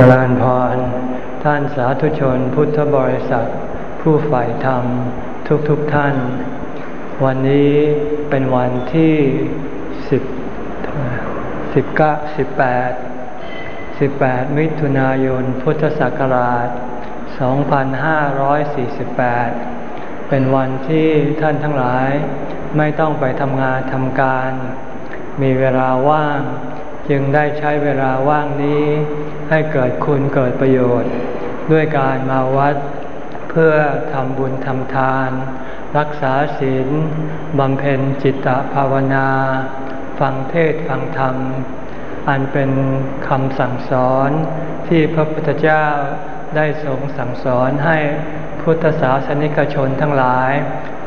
จริญพร ท่านสาธุชนพุทธบริษัท ผู้ฝ่ายธรรมทุกๆทท่าน วันนี้เป็นวันที่สิบสิบเก้าสิบแปดสิบแปดมิถุนายนพุทธศักราชสองพันห้าร้อยสี่สิบแปดเป็นวันที่ท่านทั้งหลายไม่ต้องไปทำงานทำการ มีเวลาว่าง จึงได้ใช้เวลาว่างนี้ ให้เกิดคุณเกิดประโยชน์ ด้วยการมาวัด เพื่อทำบุญทำทาน รักษาศีลบำเพ็ญจิตตภาวนา ฟังเทศฟังธรรม อันเป็นคำสั่งสอนที่พระพุทธเจ้าได้ทรงสั่งสอนให้พุทธศาสนิกชนทั้งหลาย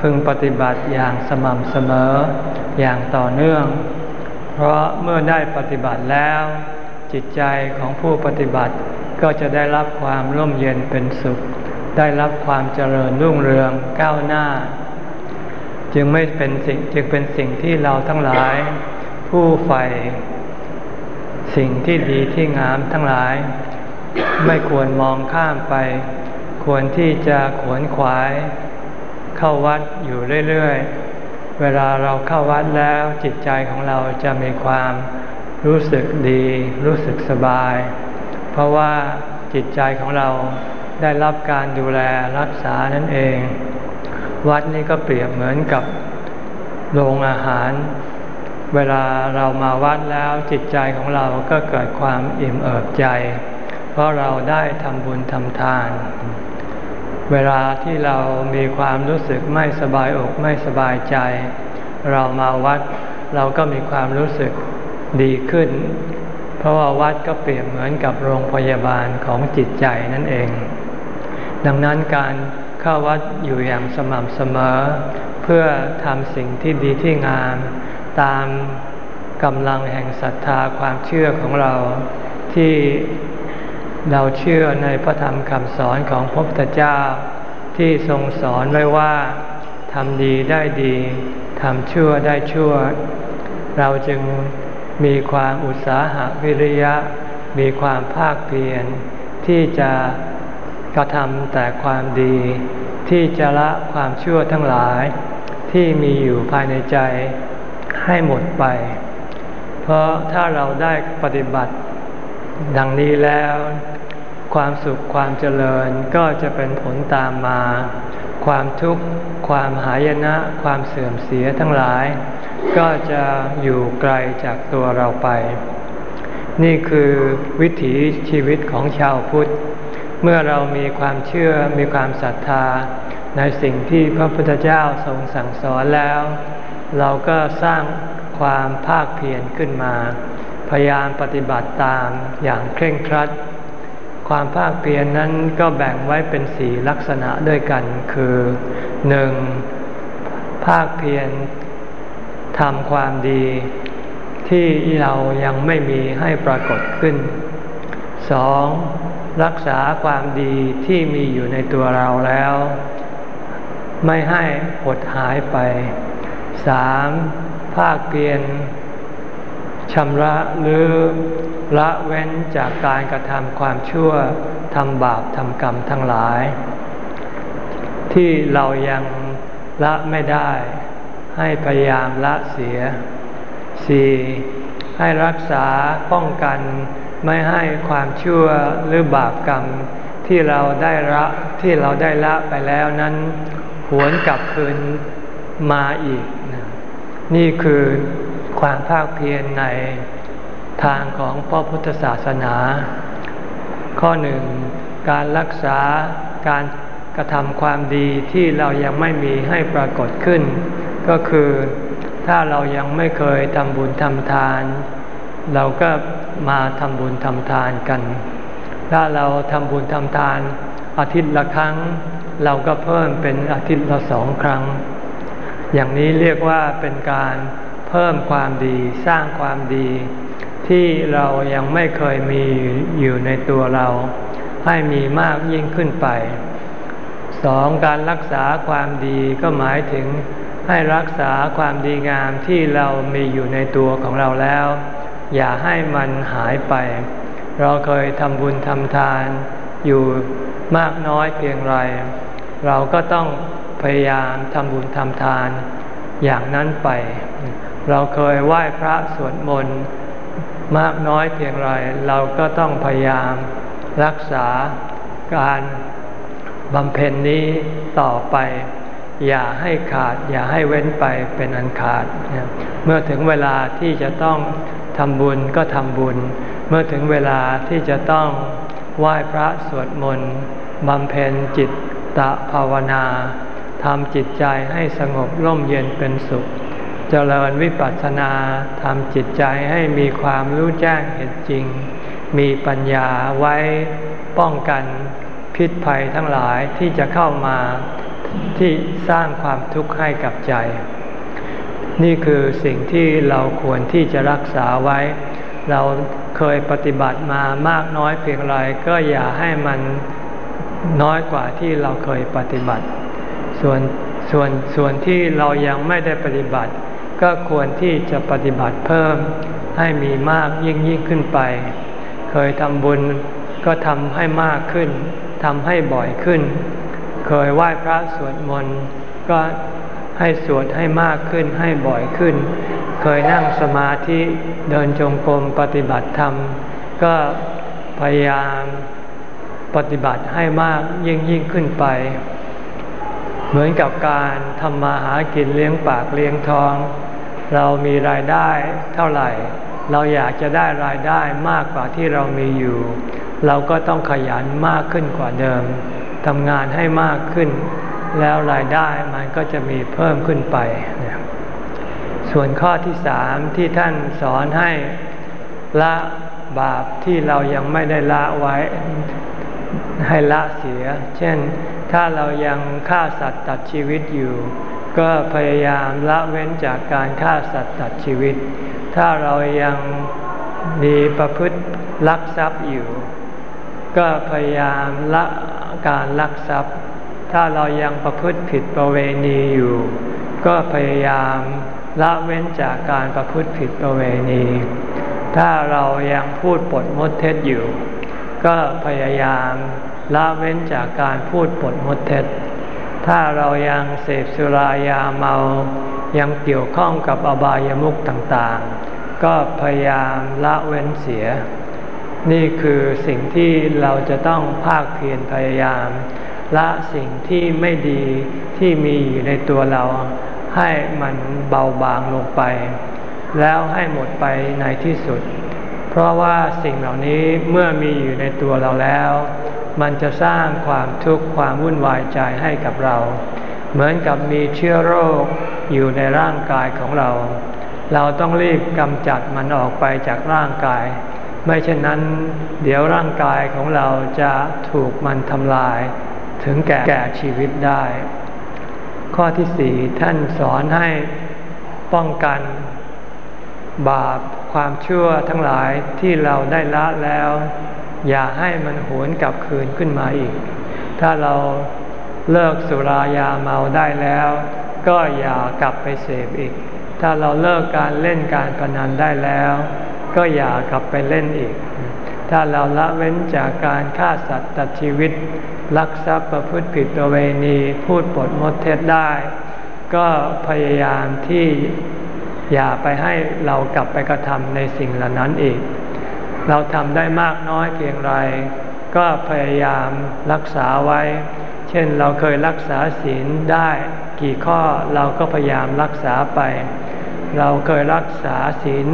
พึงปฏิบัติอย่างสม่ำเสมออย่างต่อเนื่อง เพราะเมื่อได้ปฏิบัติแล้ว จิตใจของผู้ปฏิบัติก็จะได้รับความร่มเย็นเป็นสุข ได้รับความเจริญรุ่งเรืองก้าวหน้า จึงไม่เป็นสิ่งจึงเป็นสิ่งที่เราทั้งหลาย ผู้ใฝ่สิ่งที่ดีที่งามทั้งหลาย ไม่ควรมองข้ามไป ควรที่จะขวนขวาย เข้าวัดอยู่เรื่อยๆ เวลาเราเข้าวัดแล้วจิตใจของเราจะมีความ รู้สึกดี รู้สึกสบาย เพราะว่าจิตใจของเราได้รับการดูแลรักษานั่นเอง วัดนี้ก็เปรียบเหมือนกับโรงอาหาร เวลาเรามาวัดแล้วจิตใจของเราก็เกิดความอิ่มเอิบใจ เพราะเราได้ทำบุญทำทาน เวลาที่เรามีความรู้สึกไม่สบายอกไม่สบายใจ เรามาวัด เราก็มีความรู้สึก ดีขึ้น เพราะว่าวัดก็เปรียบเหมือนกับโรงพยาบาลของจิตใจนั่นเอง ดังนั้นการเข้าวัดอยู่อย่างสม่ำเสมอ เพื่อทำสิ่งที่ดีที่งาม ตามกำลังแห่งศรัทธาความเชื่อของเราที่เราเชื่อในพระธรรมคำสอนของพระพุทธเจ้า ที่ทรงสอนไว้ว่าทำดีได้ดีทำชั่วได้ชั่ว เราจึง มีความอุตสาหะวิริยะ มีความภาคเพียรที่จะกระทำแต่ความดี ที่จะละความชั่วทั้งหลาย ที่มีอยู่ภายในใจให้หมดไป เพราะถ้าเราได้ปฏิบัติดังนี้แล้ว ความสุขความเจริญก็จะเป็นผลตามมา ความทุกข์ ความหายนะ ความเสื่อมเสียทั้งหลาย ก็จะอยู่ไกลจากตัวเราไป นี่คือวิถีชีวิตของชาวพุทธ เมื่อเรามีความเชื่อมีความศรัทธา ในสิ่งที่พระพุทธเจ้าทรงสั่งสอนแล้ว เราก็สร้างความภาคเพียรขึ้นมา พยายามปฏิบัติตามอย่างเคร่งครัด ความภาคเพียรนนั้นก็แบ่งไว้เป็นสี่ลักษณะด้วยกัน คือหนึ่งภาคเพียรทำความดี ที่เรายังไม่มีให้ปรากฏขึ้นสองรักษาความดีที่มีอยู่ในตัวเราแล้ว ไม่ให้หดหายไปสามภาคเพียร ชำระหรือละเว้นจากการกระทำความชั่วทำบาปทำกรรมทั้งหลาย ที่เรายังละไม่ได้ ให้พยายามละเสียสี่ให้รักษาป้องกันไม่ให้ความชั่วหรือบาปกรรมที่เราได้ละที่เราได้ละไปแล้วนั้น หวนกลับคืนมาอีก นี่คือ ความภาคเพียรในทางของพระพุทธศาสนา ข้อหนึ่งการรักษาการกระทำความดีที่เรายังไม่มีให้ปรากฏขึ้น ก็คือถ้าเรายังไม่เคยทำบุญทำทาน เราก็มาทำบุญทำทานกัน ถ้าเราทำบุญทำทานอาทิตย์ละครั้ง เราก็เพิ่มเป็นอาทิตย์ละสองครั้ง อย่างนี้เรียกว่าเป็นการ เพิ่มความดีสร้างความดี ที่เรายังไม่เคยมีอยู่ในตัวเรา ให้มีมากยิ่งขึ้นไปสองการรักษาความดีก็หมายถึงให้รักษาความดีงามที่เรามีอยู่ในตัวของเราแล้ว อย่าให้มันหายไป เราเคยทำบุญทำทานอยู่มากน้อยเพียงไร เราก็ต้องพยายามทำบุญทำทานอย่างนั้นไป เราเคยไหว้พระสวดมนต์มากน้อยเพียงไรเราก็ต้องพยายามรักษาการบำเพ็ญนี้ต่อไป อย่าให้ขาด อย่าให้เว้นไปเป็นอันขาด เมื่อถึงเวลาที่จะต้องทำบุญก็ทำบุญ เมื่อถึงเวลาที่จะต้องไหว้พระสวดมนต์บำเพ็ญจิตตะภาวนาทำจิตใจให้สงบร่มเย็นเป็นสุข เจริญวิปัสสนาทำจิตใจให้มีความรู้แจ้งเห็นจริง มีปัญญาไว้ป้องกันพิษภัยทั้งหลายที่จะเข้ามาที่สร้างความทุกข์ให้กับใจ นี่คือสิ่งที่เราควรที่จะรักษาไว้ เราเคยปฏิบัติมามากน้อยเพียงไรก็อย่าให้มันน้อยกว่าที่เราเคยปฏิบัติ ส่วนส่วนส่วนที่เรายังไม่ได้ปฏิบัติ ก็ควรที่จะปฏิบัติเพิ่มให้มีมากยิ่งยิ่งขึ้นไป เคยทำบุญก็ทำให้มากขึ้นทำให้บ่อยขึ้น เคยไหว้พระสวดมนต์ก็ให้สวดให้มากขึ้นให้บ่อยขึ้น เคยนั่งสมาธิเดินจงกรมปฏิบัติธรรม ก็พยายามปฏิบัติให้มากยิ่งยิ่งขึ้นไป เหมือนกับการทำมาหากินเลี้ยงปากเลี้ยงท้อง เรามีรายได้เท่าไหร่ เราอยากจะได้รายได้มากกว่าที่เรามีอยู่ เราก็ต้องขยันมากขึ้นกว่าเดิมทำงานให้มากขึ้น แล้วรายได้มันก็จะมีเพิ่มขึ้นไป ส่วนข้อที่สามที่ท่านสอนให้ละบาปที่เรายังไม่ได้ละไว้ให้ละเสีย เช่นถ้าเรายังฆ่าสัตว์ตัดชีวิตอยู่ ก็พยายามละเว้นจากการฆ่าสัตว์ตัดชีวิต ถ้าเรายังมีประพฤติลักทรัพย์อยู่ ก็พยายามละการลักทรัพย์ ถ้าเรายังประพฤติผิดประเวณีอยู่ ก็พยายามละเว้นจากการประพฤติผิดประเวณี ถ้าเรายังพูดปดมดเท็จอยู่ ก็พยายามละเว้นจากการพูดปดมดเท็จ ถ้าเรายังเสพสุรายาเมา ยังเกี่ยวข้องกับอบายามุขต่างๆ ก็พยายามละเว้นเสีย นี่คือสิ่งที่เราจะต้องภาคเพียรพยายาม ละสิ่งที่ไม่ดีที่มีอยู่ในตัวเรา ให้มันเบาบางลงไป แล้วให้หมดไปในที่สุด เพราะว่าสิ่งเหล่านี้เมื่อมีอยู่ในตัวเราแล้ว มันจะสร้างความทุกข์ความวุ่นวายใจให้กับเรา เหมือนกับมีเชื้อโรคอยู่ในร่างกายของเรา เราต้องรีบกำจัดมันออกไปจากร่างกาย ไม่เช่นนั้น เดี๋ยวร่างกายของเราจะถูกมันทำลาย ถึงแก่แก่ชีวิตได้ ข้อที่สี่ท่านสอนให้ป้องกันบาปความชั่วทั้งหลายที่เราได้ละแล้ว อย่าให้มันหวนกลับคืนขึ้นมาอีก ถ้าเราเลิกสุรายาเมาได้แล้ว ก็อย่ากลับไปเสพอีก ถ้าเราเลิกการเล่นการพนันได้แล้ว ก็อย่ากลับไปเล่นอีก ถ้าเราละเว้นจากการฆ่าสัตว์ตัดชีวิต ลักทรัพย์ประพฤติผิดประเวณีพูดปดมดเท็จได้ ก็พยายามที่อย่าไปให้เรากลับไปกระทำในสิ่งเหล่านั้นอีก เราทำได้มากน้อยเพียงไร ก็พยายามรักษาไว้ เช่นเราเคยรักษาศีลได้กี่ข้อเราก็พยายามรักษาไป เราเคยรักษาศีล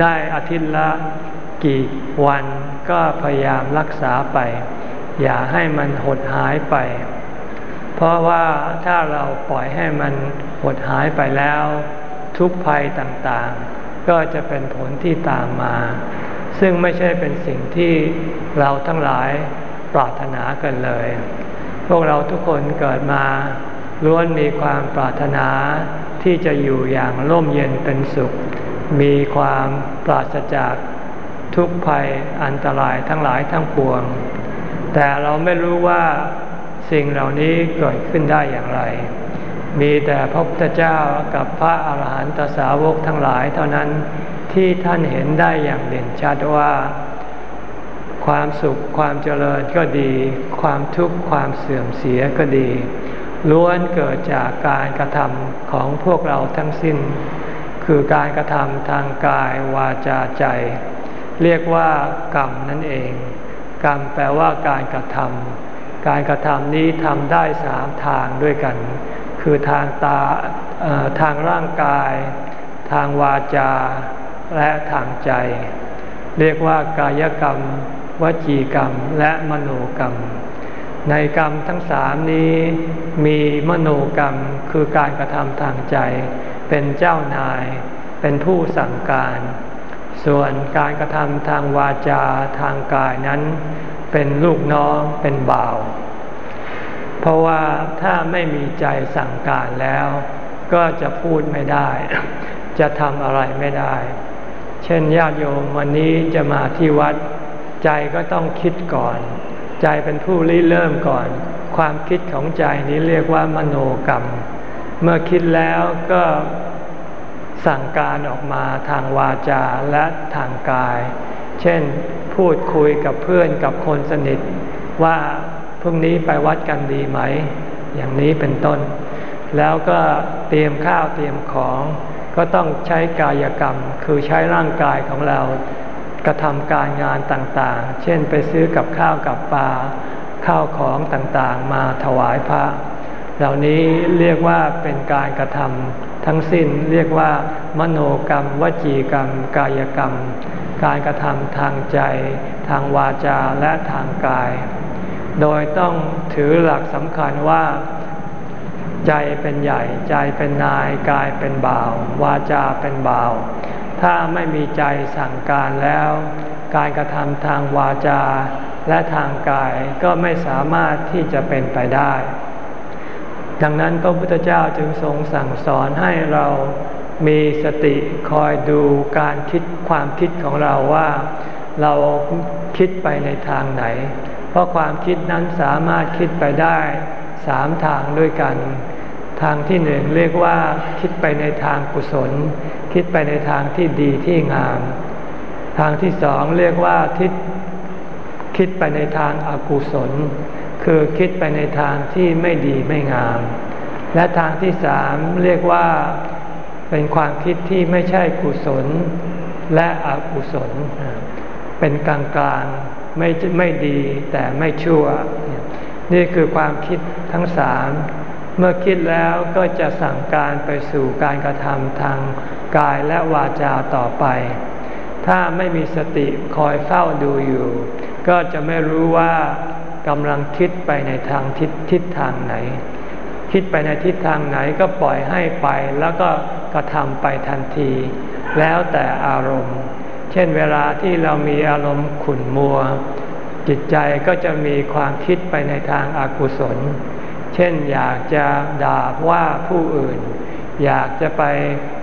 ได้อาทิตย์ละกี่วันก็พยายามรักษาไป อย่าให้มันหดหายไป เพราะว่าถ้าเราปล่อยให้มันหดหายไปแล้ว ทุกภัยต่างๆ ก็จะเป็นผลที่ตามมา ซึ่งไม่ใช่เป็นสิ่งที่เราทั้งหลายปรารถนากันเลย พวกเราทุกคนเกิดมาล้วนมีความปรารถนาที่จะอยู่อย่างร่มเย็นเป็นสุข มีความปราศจากทุกภัยอันตรายทั้งหลายทั้งปวง แต่เราไม่รู้ว่าสิ่งเหล่านี้เกิดขึ้นได้อย่างไร มีแต่พระพุทธเจ้ากับพระอาหารหันตสาวกทั้งหลายเท่านั้น ที่ท่านเห็นได้อย่างเด่นชัดว่า ความสุขความเจริญก็ดี ความทุกข์ความเสื่อมเสียก็ดี ล้วนเกิดจากการกระทำของพวกเราทั้งสิ้น คือการกระทำทางกายวาจาใจ เรียกว่ากรรมนั่นเอง กรรมแปลว่าการกระทำการกระทำนี้ทำได้สามทางด้วยกัน คือทางตาทางร่างกาย ทางวาจา และทางใจ เรียกว่ากายกรรม วจีกรรม และมโนกรรม ในกรรมทั้งสามนี้มีมโนกรรมคือการกระทำทางใจ เป็นเจ้านาย เป็นผู้สั่งการ ส่วนการกระทำทางวาจาทางกายนั้น เป็นลูกน้องเป็นบ่าว เพราะว่าถ้าไม่มีใจสั่งการแล้ว ก็จะพูดไม่ได้ จะทำอะไรไม่ได้ ช่นญาติโยมวันนี้จะมาที่วัด ใจก็ต้องคิดก่อน ใจเป็นผู้ริเริ่มก่อน ความคิดของใจนี้เรียกว่ามโนกรรม เมื่อคิดแล้วก็สั่งการออกมาทางวาจาและทางกาย เช่นพูดคุยกับเพื่อนกับคนสนิท ว่าพรุ่งนี้ไปวัดกันดีไหม อย่างนี้เป็นต้น แล้วก็เตรียมข้าวเตรียมของ ก็ต้องใช้กายกรรม คือใช้ร่างกายของเรากระทำการงานต่างๆ เช่นไปซื้อกับข้าวกับปลาข้าวของต่างๆ มาถวายพระ เหล่านี้เรียกว่าเป็นการกระทำทั้งสิ้นเรียกว่า มโนกรรม วจีกรรม กายกรรม การกระทำทางใจ ทางวาจาและทางกาย โดยต้องถือหลักสำคัญว่า ใจเป็นใหญ่ใจเป็นนายกายเป็นบ่าว วาจาเป็นบ่าว ถ้าไม่มีใจสั่งการแล้ว การกระทำทางวาจา และทางกายก็ไม่สามารถที่จะเป็นไปได้ ดังนั้นพระพุทธเจ้าจึงทรงสั่งสอนให้เรามีสติคอยดูการคิดความคิดของเราว่า เราคิดไปในทางไหน เพราะความคิดนั้นสามารถคิดไปได้สามทางด้วยกัน ทางที่หนึ่งเรียกว่าคิดไปในทางกุศล คิดไปในทางที่ดีที่งาม ทางที่สองเรียกว่าคิดคิดไปในทางอากุศล คือคิดไปในทางที่ไม่ดีไม่งาม และทางที่สามเรียกว่าเป็นความคิดที่ไม่ใช่กุศลและอกุศล เป็นกลางกลางไม่ไม่ดีแต่ไม่ชั่ว นี่คือความคิดทั้งสาม เมื่อคิดแล้วก็จะสั่งการไปสู่การกระทำทางกายและวาจาต่อไป ถ้าไม่มีสติคอยเฝ้าดูอยู่ ก็จะไม่รู้ว่ากำลังคิดไปในทางทิศทิศทางไหน คิดไปในทิศทางไหนก็ปล่อยให้ไปแล้วก็กระทำไปทันที แล้วแต่อารมณ์ เช่นเวลาที่เรามีอารมณ์ขุ่นมัว จิตใจก็จะมีความคิดไปในทางอากุศล ช่นอยากจะด่าว่าผู้อื่น อยากจะไป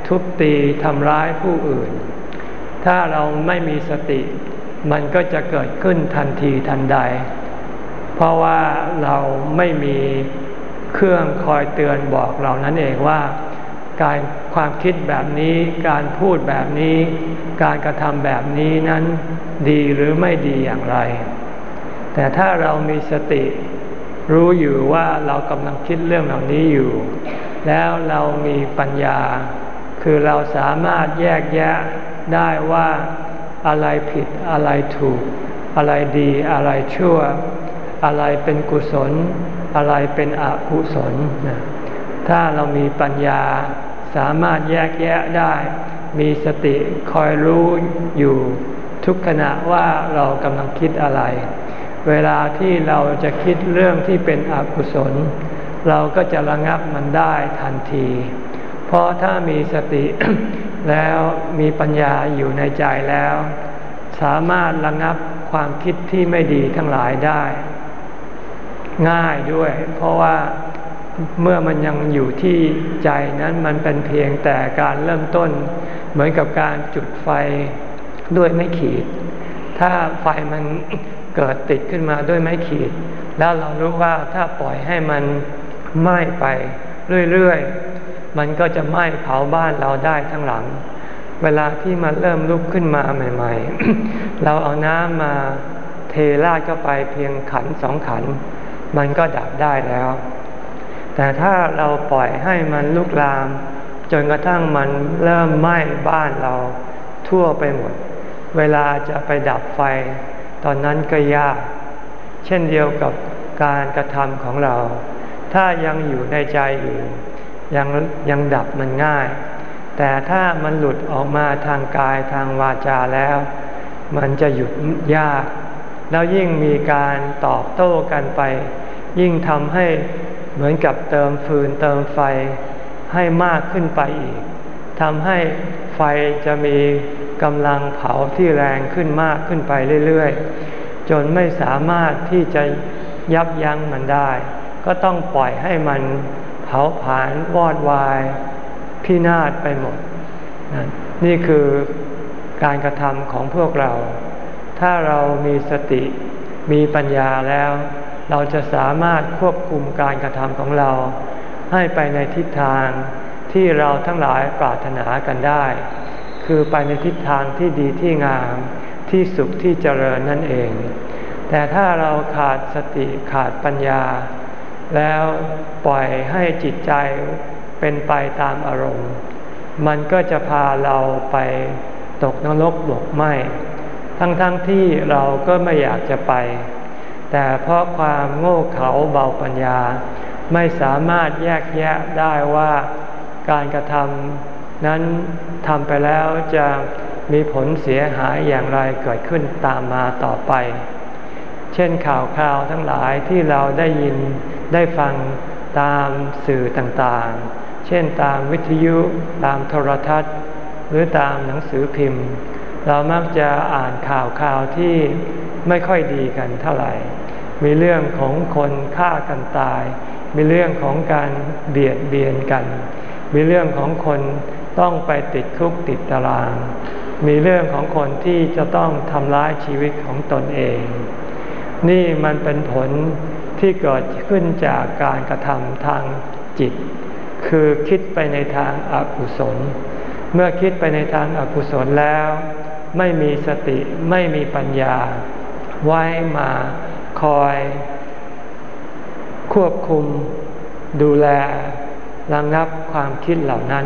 ทุบตีทำร้ายผู้อื่น ถ้าเราไม่มีสติ มันก็จะเกิดขึ้นทันทีทันใด เพราะว่าเราไม่มีเครื่องคอยเตือนบอกเรานั่นเองว่า การความคิดแบบนี้ การพูดแบบนี้ การกระทำแบบนี้นั้น ดีหรือไม่ดีอย่างไร แต่ถ้าเรามีสติ รู้อยู่ว่าเรากำลังคิดเรื่องเหล่านี้อยู่ แล้วเรามีปัญญา คือเราสามารถแยกแยะได้ว่าอะไรผิดอะไรถูก อะไรดีอะไรชั่ว อะไรเป็นกุศล อะไรเป็นอกุศล ถ้าเรามีปัญญาสามารถแยกแยะได้ มีสติคอยรู้อยู่ทุกขณะว่าเรากำลังคิดอะไร เวลาที่เราจะคิดเรื่องที่เป็นอกุศล เราก็จะระงับมันได้ทันที เพราะถ้ามีสติแล้วมีปัญญาอยู่ในใจแล้ว สามารถระงับความคิดที่ไม่ดีทั้งหลายได้ ง่ายด้วย เพราะว่าเมื่อมันยังอยู่ที่ใจนั้นมันเป็นเพียงแต่การเริ่มต้น เหมือนกับการจุดไฟด้วยไม่ขีด ถ้าไฟมัน เกิดติดขึ้นมาด้วยไม้ขีด แล้วเรารู้ว่าถ้าปล่อยให้มันไหม้ไปเรื่อยๆ มันก็จะไหม้เผาบ้านเราได้ทั้งหลัง เวลาที่มันเริ่มลุกขึ้นมาใหม่ ๆ เราเอาน้ำมาเทราดเข้าไปเพียงขันสองขัน มันก็ดับได้แล้ว แต่ถ้าเราปล่อยให้มันลุกลาม จนกระทั่งมันเริ่มไหม้บ้านเราทั่วไปหมด เวลาจะไปดับไฟ ตอนนั้นก็ยาก เช่นเดียวกับการกระทำของเรา ถ้ายังอยู่ในใจอยู่ยังยังดับมันง่าย แต่ถ้ามันหลุดออกมาทางกายทางวาจาแล้ว มันจะหยุดยาก แล้วยิ่งมีการตอบโต้กันไป ยิ่งทำให้เหมือนกับเติมฟืนเติมไฟให้มากขึ้นไปอีก ทำให้ไฟจะมีกำลังเผาที่แรงขึ้นมากขึ้นไปเรื่อยๆ จนไม่สามารถที่จะยับยั้งมันได้ ก็ต้องปล่อยให้มันเผาผลาญวอดวาย พินาศไปหมด นี่คือการกระทำของพวกเรา ถ้าเรามีสติมีปัญญาแล้ว เราจะสามารถควบคุมการกระทำของเรา ให้ไปในทิศทาง ที่เราทั้งหลายปรารถนากันได้ คือไปในทิศทางที่ดีที่งามที่สุขที่เจริญนั่นเอง แต่ถ้าเราขาดสติขาดปัญญา แล้วปล่อยให้จิตใจเป็นไปตามอารมณ์ มันก็จะพาเราไปตกนรกหลกไหมทั้งๆทที่เราก็ไม่อยากจะไป แต่เพราะความโง่เขลาเบาปัญญาไม่สามารถแยกแยะได้ว่า การกระทำนั้นทำไปแล้วจะมีผลเสียหายอย่างไรเกิดขึ้นตามมาต่อไป เช่นข่าวคราวทั้งหลายที่เราได้ยินได้ฟังตามสื่อต่างๆ เช่นตามวิทยุตามโทรทัศน์ หรือตามหนังสือพิมพ์ เรามักจะอ่านข่าวข่าวที่ไม่ค่อยดีกันเท่าไหร่ มีเรื่องของคนฆ่ากันตาย มีเรื่องของการเบียดเบียนกัน มีเรื่องของคนต้องไปติดคุกติดตาราง มีเรื่องของคนที่จะต้องทำร้ายชีวิตของตนเอง นี่มันเป็นผลที่เกิดขึ้นจากการกระทำทางจิต คือคิดไปในทางอากุศล เมื่อคิดไปในทางอากุศลแล้ว ไม่มีสติไม่มีปัญญา ไว้มาคอย ควบคุมดูแล ระงับความคิดเหล่านั้น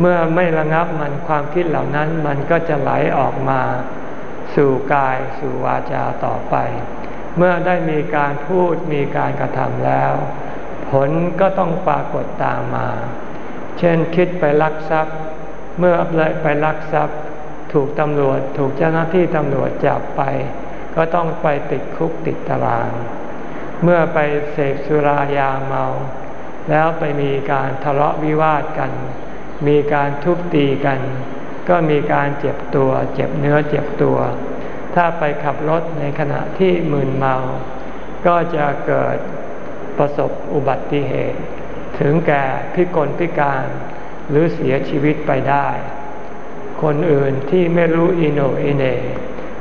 เมื่อไม่ระงับมันความคิดเหล่านั้น มันก็จะไหลออกมา สู่กายสู่วาจาต่อไป เมื่อได้มีการพูดมีการกระทำแล้ว ผลก็ต้องปรากฏตามมา เช่นคิดไปลักทรัพย์ เมื่อไปลักทรัพย์ ถูกตำรวจถูกเจ้าหน้าที่ตำรวจจับไป ก็ต้องไปติดคุกติดตาราง เมื่อไปเสพสุรายาเมา แล้วไปมีการทะเลาะวิวาทกัน มีการทุบตีกัน ก็มีการเจ็บตัว เจ็บเนื้อเจ็บตัว ถ้าไปขับรถในขณะที่มึนเมา ก็จะเกิดประสบอุบัติเหตุ ถึงแก่พิกลพิการหรือเสียชีวิตไปได้ คนอื่นที่ไม่รู้อิโนอิเน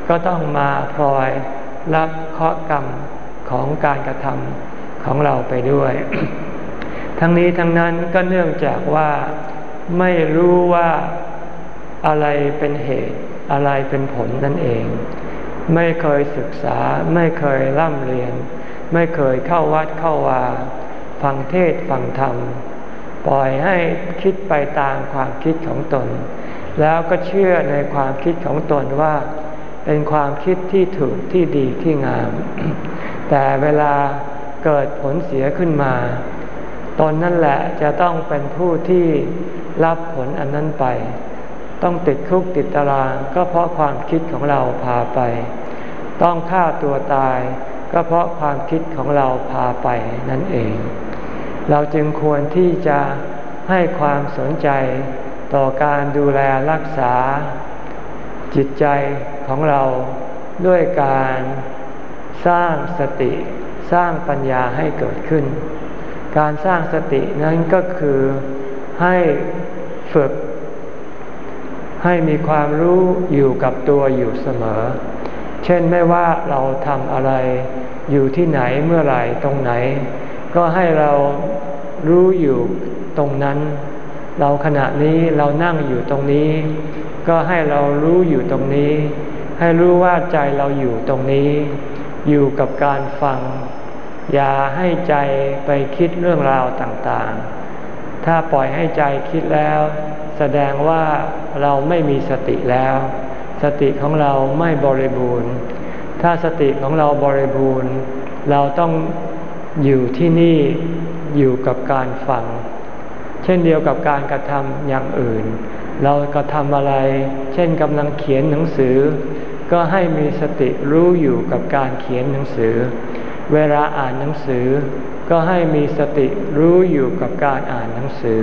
ก็ต้องมาพลอยรับเคราะห์กรรมของการกระทำของเราไปด้วย ทั้งนี้ทั้งนั้นก็เนื่องจากว่าไม่รู้ว่าอะไรเป็นเหตุอะไรเป็นผลนั่นเอง ไม่เคยศึกษาไม่เคยร่ำเรียน ไม่เคยเข้าวัดเข้าวาฟังเทศฟังธรรม ปล่อยให้คิดไปตามความคิดของตน แล้วก็เชื่อในความคิดของตนว่า เป็นความคิดที่ถูกที่ดีที่งาม แต่เวลาเกิดผลเสียขึ้นมา ตนนั่นแหละจะต้องเป็นผู้ที่รับผลอันนั้นไป ต้องติดคุกติดตารางก็เพราะความคิดของเราพาไป ต้องฆ่าตัวตาย ก็เพราะความคิดของเราพาไปนั่นเอง เราจึงควรที่จะให้ความสนใจต่อการดูแลรักษา จิตใจของเราด้วยการสร้างสติสร้างปัญญาให้เกิดขึ้น การสร้างสตินั้นก็คือให้ฝึก ให้มีความรู้อยู่กับตัวอยู่เสมอ เช่นไม่ว่าเราทำอะไรอยู่ที่ไหนเมื่อไหร่ตรงไหน ก็ให้เรารู้อยู่ตรงนั้น เราขณะนี้เรานั่งอยู่ตรงนี้ ก็ให้เรารู้อยู่ตรงนี้ ให้รู้ว่าใจเราอยู่ตรงนี้ อยู่กับการฟัง อย่าให้ใจไปคิดเรื่องราวต่างๆ ถ้าปล่อยให้ใจคิดแล้ว แสดงว่าเราไม่มีสติแล้ว สติของเราไม่บริบูรณ์ ถ้าสติของเราบริบูรณ์ เราต้องอยู่ที่นี่อยู่กับการฟัง เช่นเดียวกับการกระทำอย่างอื่น เรากระทำอะไร เช่นกำลังเขียนหนังสือ ก็ให้มีสติรู้อยู่กับการเขียนหนังสือ เวลาอ่านหนังสือ ก็ให้มีสติรู้อยู่กับการอ่านหนังสือ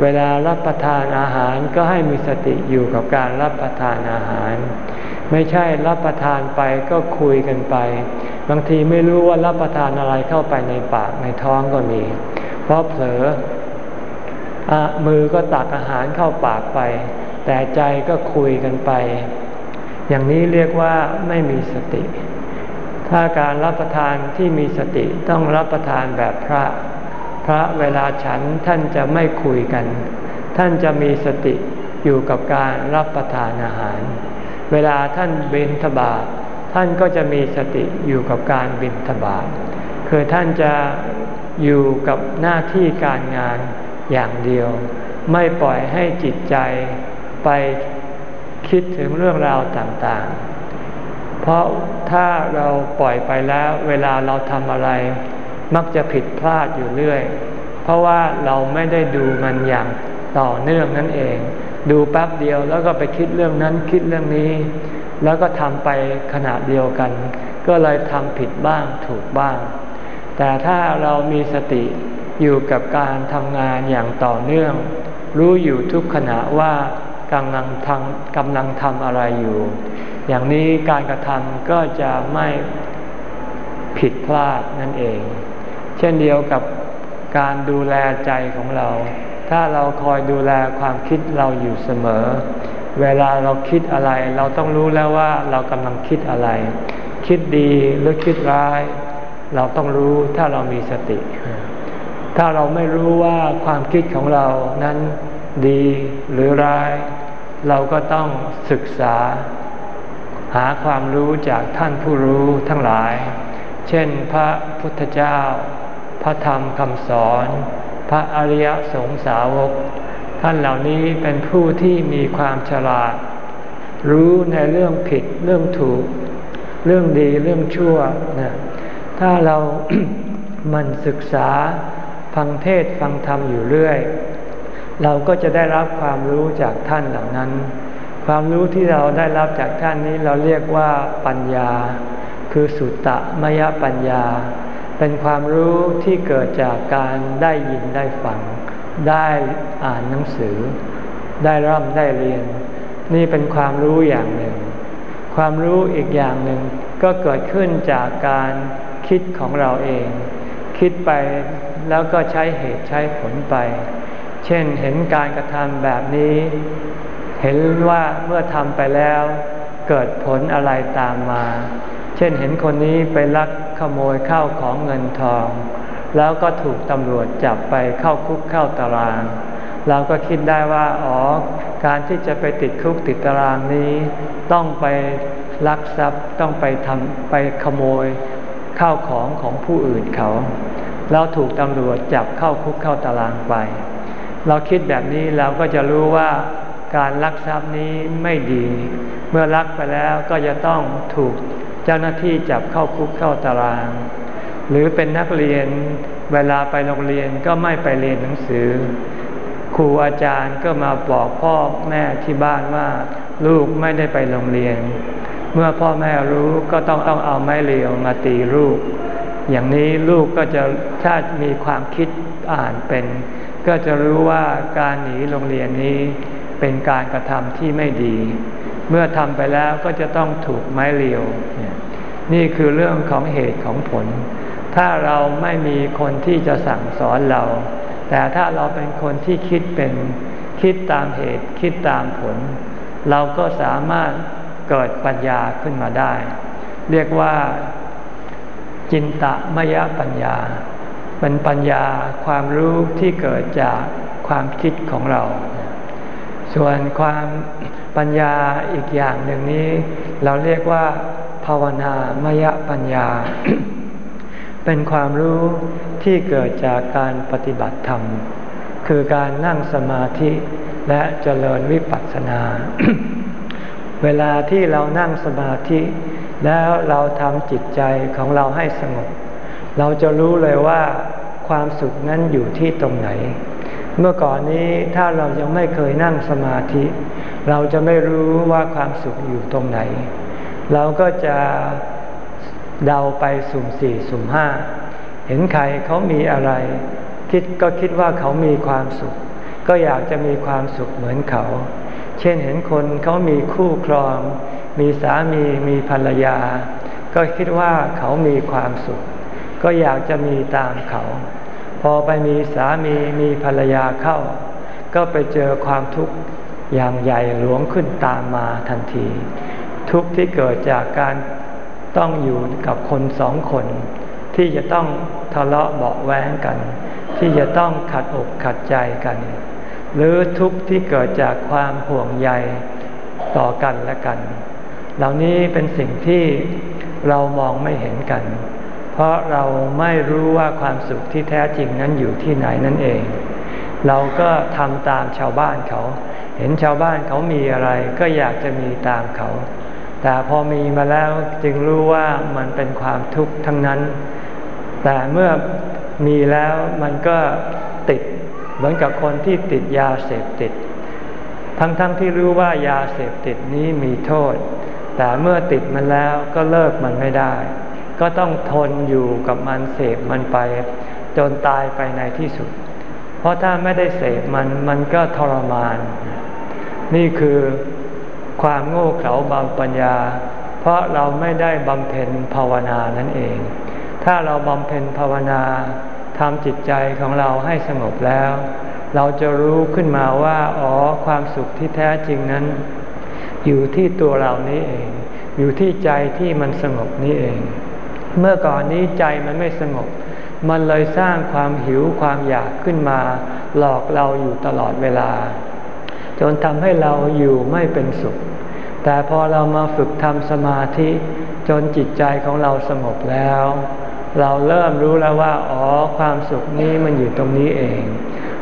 เวลารับประทานอาหารก็ให้มีสติอยู่กับการรับประทานอาหาร ไม่ใช่รับประทานไปก็คุยกันไป บางทีไม่รู้ว่ารับประทานอะไรเข้าไปในปากในท้องก็มี เพราะเผลอมือก็ตักอาหารเข้าปากไป แต่ใจก็คุยกันไป อย่างนี้เรียกว่าไม่มีสติ ถ้าการรับประทานที่มีสติต้องรับประทานแบบพระ พระเวลาฉันท่านจะไม่คุยกัน ท่านจะมีสติอยู่กับการรับประทานอาหาร เวลาท่านบินทบาทท่านก็จะมีสติอยู่กับการบินทบาทคือท่านจะอยู่กับหน้าที่การงานอย่างเดียว ไม่ปล่อยให้จิตใจไปคิดถึงเรื่องราวต่างๆ เพราะถ้าเราปล่อยไปแล้วเวลาเราทำอะไร มักจะผิดพลาดอยู่เรื่อย เพราะว่าเราไม่ได้ดูมันอย่างต่อเนื่องนั่นเอง ดูแป๊บเดียวแล้วก็ไปคิดเรื่องนั้นคิดเรื่องนี้ แล้วก็ทำไปขณะเดียวกัน ก็เลยทำผิดบ้างถูกบ้าง แต่ถ้าเรามีสติอยู่กับการทำงานอย่างต่อเนื่อง รู้อยู่ทุกขณะว่า กำลังทำกำลังทำอะไรอยู่ อย่างนี้การกระทำก็จะไม่ผิดพลาดนั่นเอง เช่นเดียวกับการดูแลใจของเรา ถ้าเราคอยดูแลความคิดเราอยู่เสมอ เวลาเราคิดอะไร เราต้องรู้แล้วว่าเรากำลังคิดอะไร คิดดีหรือคิดร้าย เราต้องรู้ถ้าเรามีสติ ถ้าเราไม่รู้ว่าความคิดของเรานั้น ดีหรือร้าย เราก็ต้องศึกษา หาความรู้จากท่านผู้รู้ทั้งหลาย เช่นพระพุทธเจ้า พระธรรมคำสอน พระอริยสงสาวก ท่านเหล่านี้เป็นผู้ที่มีความฉลาด รู้ในเรื่องผิดเรื่องถูก เรื่องดีเรื่องชั่วนะถ้าเรามันศึกษาฟังเทศฟังธรรมอยู่เรื่อย เราก็จะได้รับความรู้จากท่านเหล่านั้น ความรู้ที่เราได้รับจากท่านนี้เราเรียกว่าปัญญา คือสุตตะมยปัญญา เป็นความรู้ที่เกิดจากการได้ยินได้ฟัง ได้อ่านหนังสือ ได้ร่ำได้เรียน นี่เป็นความรู้อย่างหนึ่ง ความรู้อีกอย่างหนึ่งก็เกิดขึ้นจากการคิดของเราเอง คิดไปแล้วก็ใช้เหตุใช้ผลไป เช่นเห็นการกระทำแบบนี้ เห็นว่าเมื่อทำไปแล้วเกิดผลอะไรตามมา เช่นเห็นคนนี้ไปลักขโมยข้าวของเงินทอง แล้วก็ถูกตำรวจจับไปเข้าคุกเข้าตาราง เราก็คิดได้ว่าอ๋อการที่จะไปติดคุกติดตารางนี้ ต้องไปลักทรัพย์ต้องไปทำไปขโมยข้าวของของผู้อื่นเขาเราถูกตำรวจจับเข้าคุกเข้าตารางไป เราคิดแบบนี้เราก็จะรู้ว่าการลักทรัพย์นี้ไม่ดี เมื่อลักไปแล้วก็จะต้องถูกเจ้าหน้าที่จับเข้าคุกเข้าตาราง หรือเป็นนักเรียนเวลาไปโรงเรียนก็ไม่ไปเรียนหนังสือ ครูอาจารย์ก็มาบอกพ่อแม่ที่บ้านว่าลูกไม่ได้ไปโรงเรียน เมื่อพ่อแม่รู้ก็ต้องต้องเอาไม้เรียวมาตีลูก อย่างนี้ลูกก็จะถ้ามีความคิดอ่านเป็น ก็จะรู้ว่าการหนีโรงเรียนนี้เป็นการกระทำที่ไม่ดี เมื่อทำไปแล้วก็จะต้องถูกไม้เลียว นี่คือเรื่องของเหตุของผล ถ้าเราไม่มีคนที่จะสั่งสอนเรา แต่ถ้าเราเป็นคนที่คิดเป็นคิดตามเหตุคิดตามผล เราก็สามารถเกิดปัญญาขึ้นมาได้ เรียกว่าจินตะมยปัญญา เป็นปัญญาความรู้ที่เกิดจากความคิดของเรา ส่วนความปัญญาอีกอย่างหนึ่งนี้ เราเรียกว่า ภาวนามยปัญญา เป็นความรู้ที่เกิดจากการปฏิบัติธรรม คือการนั่งสมาธิและเจริญวิปัสสนา เวลาที่เรานั่งสมาธิ แล้วเราทำจิตใจของเราให้สงบ เราจะรู้เลยว่าความสุขนั้นอยู่ที่ตรงไหน เมื่อก่อนนี้ถ้าเรายังไม่เคยนั่งสมาธิ เราจะไม่รู้ว่าความสุขอยู่ตรงไหน เราก็จะเดาไปสุ่มสี่สุ่มห้าเห็นใครเขามีอะไร คิดก็คิดว่าเขามีความสุข ก็อยากจะมีความสุขเหมือนเขา เช่นเห็นคนเขามีคู่ครอง มีสามีมีภรรยา ก็คิดว่าเขามีความสุข ก็อยากจะมีตามเขา พอไปมีสามีมีภรรยาเข้า ก็ไปเจอความทุกข์อย่างใหญ่หลวงขึ้นตามมาทันที ทุกข์ที่เกิดจากการต้องอยู่กับคนสองคน ที่จะต้องทะเลาะเบาแว้งกัน ที่จะต้องขัดอกขัดใจกัน หรือทุกข์ที่เกิดจากความห่วงใยต่อกันและกัน เหล่านี้เป็นสิ่งที่เรามองไม่เห็นกัน เพราะเราไม่รู้ว่าความสุขที่แท้จริงนั้นอยู่ที่ไหนนั่นเอง เราก็ทำตามชาวบ้านเขา เห็นชาวบ้านเขามีอะไรก็อยากจะมีตามเขา แต่พอมีมาแล้วจึงรู้ว่ามันเป็นความทุกข์ทั้งนั้น แต่เมื่อมีแล้วมันก็ติดเหมือนกับคนที่ติดยาเสพติด ทั้งๆทที่รู้ว่ายาเสพติดนี้มีโทษ แต่เมื่อติดมันแล้วก็เลิกมันไม่ได้ ก็ต้องทนอยู่กับมันเสพมันไป จนตายไปในที่สุด เพราะถ้าไม่ได้เสพมันมันก็ทรมาน นี่คือความโง่เขลาบางปัญญา เพราะเราไม่ได้บำเพ็ญภาวนานั่นเอง ถ้าเราบำเพ็ญภาวนาทำจิตใจของเราให้สงบแล้ว เราจะรู้ขึ้นมาว่า อ๋อความสุขที่แท้จริงนั้น อยู่ที่ตัวเรานี้เอง อยู่ที่ใจที่มันสงบนี้เอง เมื่อก่อนนี้ใจมันไม่สงบ มันเลยสร้างความหิวความอยากขึ้นมา หลอกเราอยู่ตลอดเวลา จนทำให้เราอยู่ไม่เป็นสุข แต่พอเรามาฝึกทำสมาธิจนจิตใจของเราสงบแล้ว เราเริ่มรู้แล้วว่า อ๋อความสุขนี้มันอยู่ตรงนี้เอง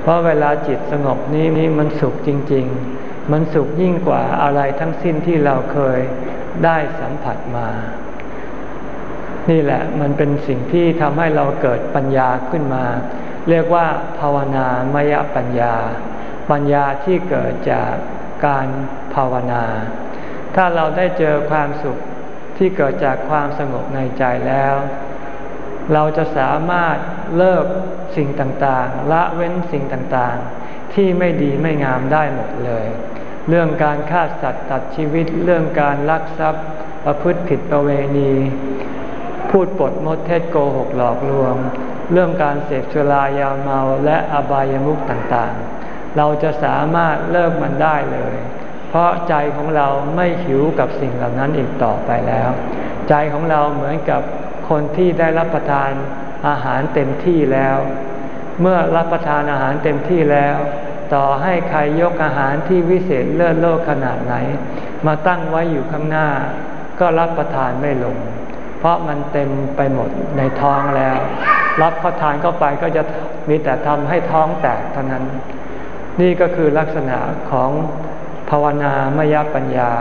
เพราะเวลาจิตสงบนี้นี่มันสุขจริง ๆ มันสุขยิ่งกว่าอะไรทั้งสิ้นที่เราเคยได้สัมผัสมา นี่แหละมันเป็นสิ่งที่ทำให้เราเกิดปัญญาขึ้นมา เรียกว่าภาวนามยปัญญา ปัญญาที่เกิดจากการภาวนา ถ้าเราได้เจอความสุขที่เกิดจากความสงบในใจแล้ว เราจะสามารถเลิกสิ่งต่างๆ ละเว้นสิ่งต่างๆ ที่ไม่ดีไม่งามได้หมดเลย เรื่องการฆ่าสัตว์ตัดชีวิตเรื่องการลักทรัพย์ประพฤติผิดประเวณี พูดปดมดเท็จโกหกหลอกลวง เรื่องการเสพสุรายาเมาและอบายามุขต่างๆ เราจะสามารถเลิกมันได้เลย เพราะใจของเราไม่หิวกับสิ่งเหล่านั้นอีกต่อไปแล้ว ใจของเราเหมือนกับคนที่ได้รับประทานอาหารเต็มที่แล้ว เมื่อรับประทานอาหารเต็มที่แล้ว ต่อให้ใครยกอาหารที่วิเศษเลิศโลกขนาดไหน มาตั้งไว้อยู่ข้างหน้า ก็รับประทานไม่ลง เพราะมันเต็มไปหมดในท้องแล้ว รับประทานเข้าไปก็จะมีแต่ทำให้ท้องแตกเท่านั้น นี่ก็คือลักษณะของภาวนามยปัญญา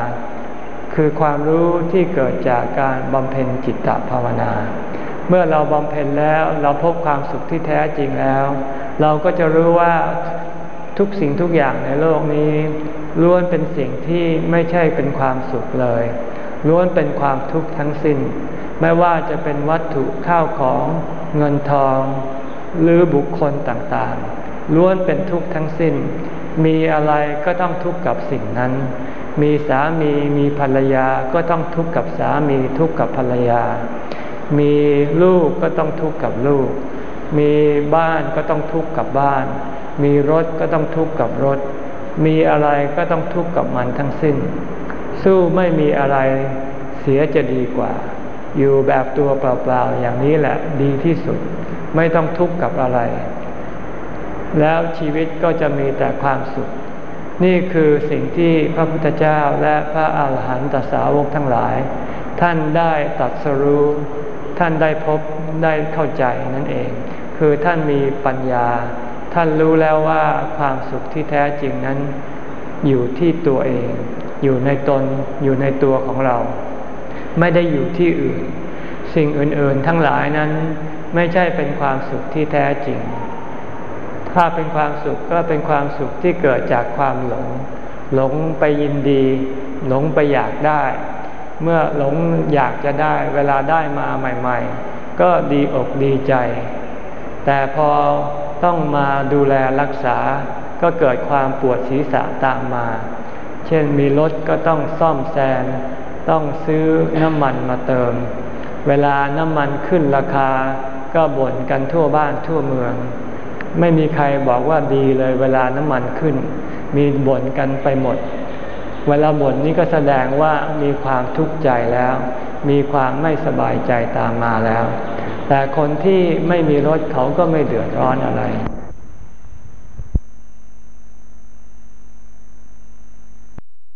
คือความรู้ที่เกิดจากการบำเพ็ญจิตตภาวนา เมื่อเราบำเพ็ญแล้วเราพบความสุขที่แท้จริงแล้ว เราก็จะรู้ว่าทุกสิ่งทุกอย่างในโลกนี้ล้วนเป็นสิ่งที่ไม่ใช่เป็นความสุขเลย ล้วนเป็นความทุกข์ทั้งสิ้น ไม่ว่าจะเป็นวัตถุข้าวของเงินทอง หรือบุคคลต่างๆ ล้วนเป็นทุกข์ทั้งสิ้น มีอะไรก็ต้องทุกข์กับสิ่งนั้น มีสามีมีภรรยาก็ต้องทุกข์กับสามีทุกข์กับภรรยา มีลูกก็ต้องทุกข์กับลูก มีบ้านก็ต้องทุกข์กับบ้าน มีรถก็ต้องทุกข์กับรถ มีอะไรก็ต้องทุกข์กับมันทั้งสิ้น สู้ไม่มีอะไรเสียจะดีกว่า อยู่แบบตัวเปล่าๆอย่างนี้แหละดีที่สุด ไม่ต้องทุกข์กับอะไร แล้วชีวิตก็จะมีแต่ความสุข นี่คือสิ่งที่พระพุทธเจ้าและพระอาหารหันตสาวกทั้งหลาย ท่านได้ตัดสรู้ ท่านได้พบได้เข้าใจนั่นเอง คือท่านมีปัญญา ท่านรู้แล้วว่าความสุขที่แท้จริงนั้น อยู่ที่ตัวเอง อยู่ในตนอยู่ในตัวของเรา ไม่ได้อยู่ที่อื่น สิ่งอื่นๆทั้งหลายนั้นไม่ใช่เป็นความสุขที่แท้จริง ถ้าเป็นความสุขก็เป็นความสุขที่เกิดจากความหลง หลงไปยินดี หลงไปอยากได้ เมื่อหลงอยากจะได้ เวลาได้มาใหม่ ๆ ก็ดีอกดีใจ แต่พอต้องมาดูแลรักษาก็เกิดความปวดศีรษะตามมา เช่นมีรถก็ต้องซ่อมแซม ต้องซื้อน้ำมันมาเติม เวลาน้ำมันขึ้นราคาก็บ่นกันทั่วบ้านทั่วเมือง ไม่มีใครบอกว่าดีเลยเวลาน้ำมันขึ้น มีบ่นกันไปหมด เวลาบ่นนี้ก็แสดงว่ามีความทุกข์ใจแล้ว มีความไม่สบายใจตามมาแล้ว แต่คนที่ไม่มีรถเขาก็ไม่เดือดร้อนอะไร